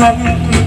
Amen.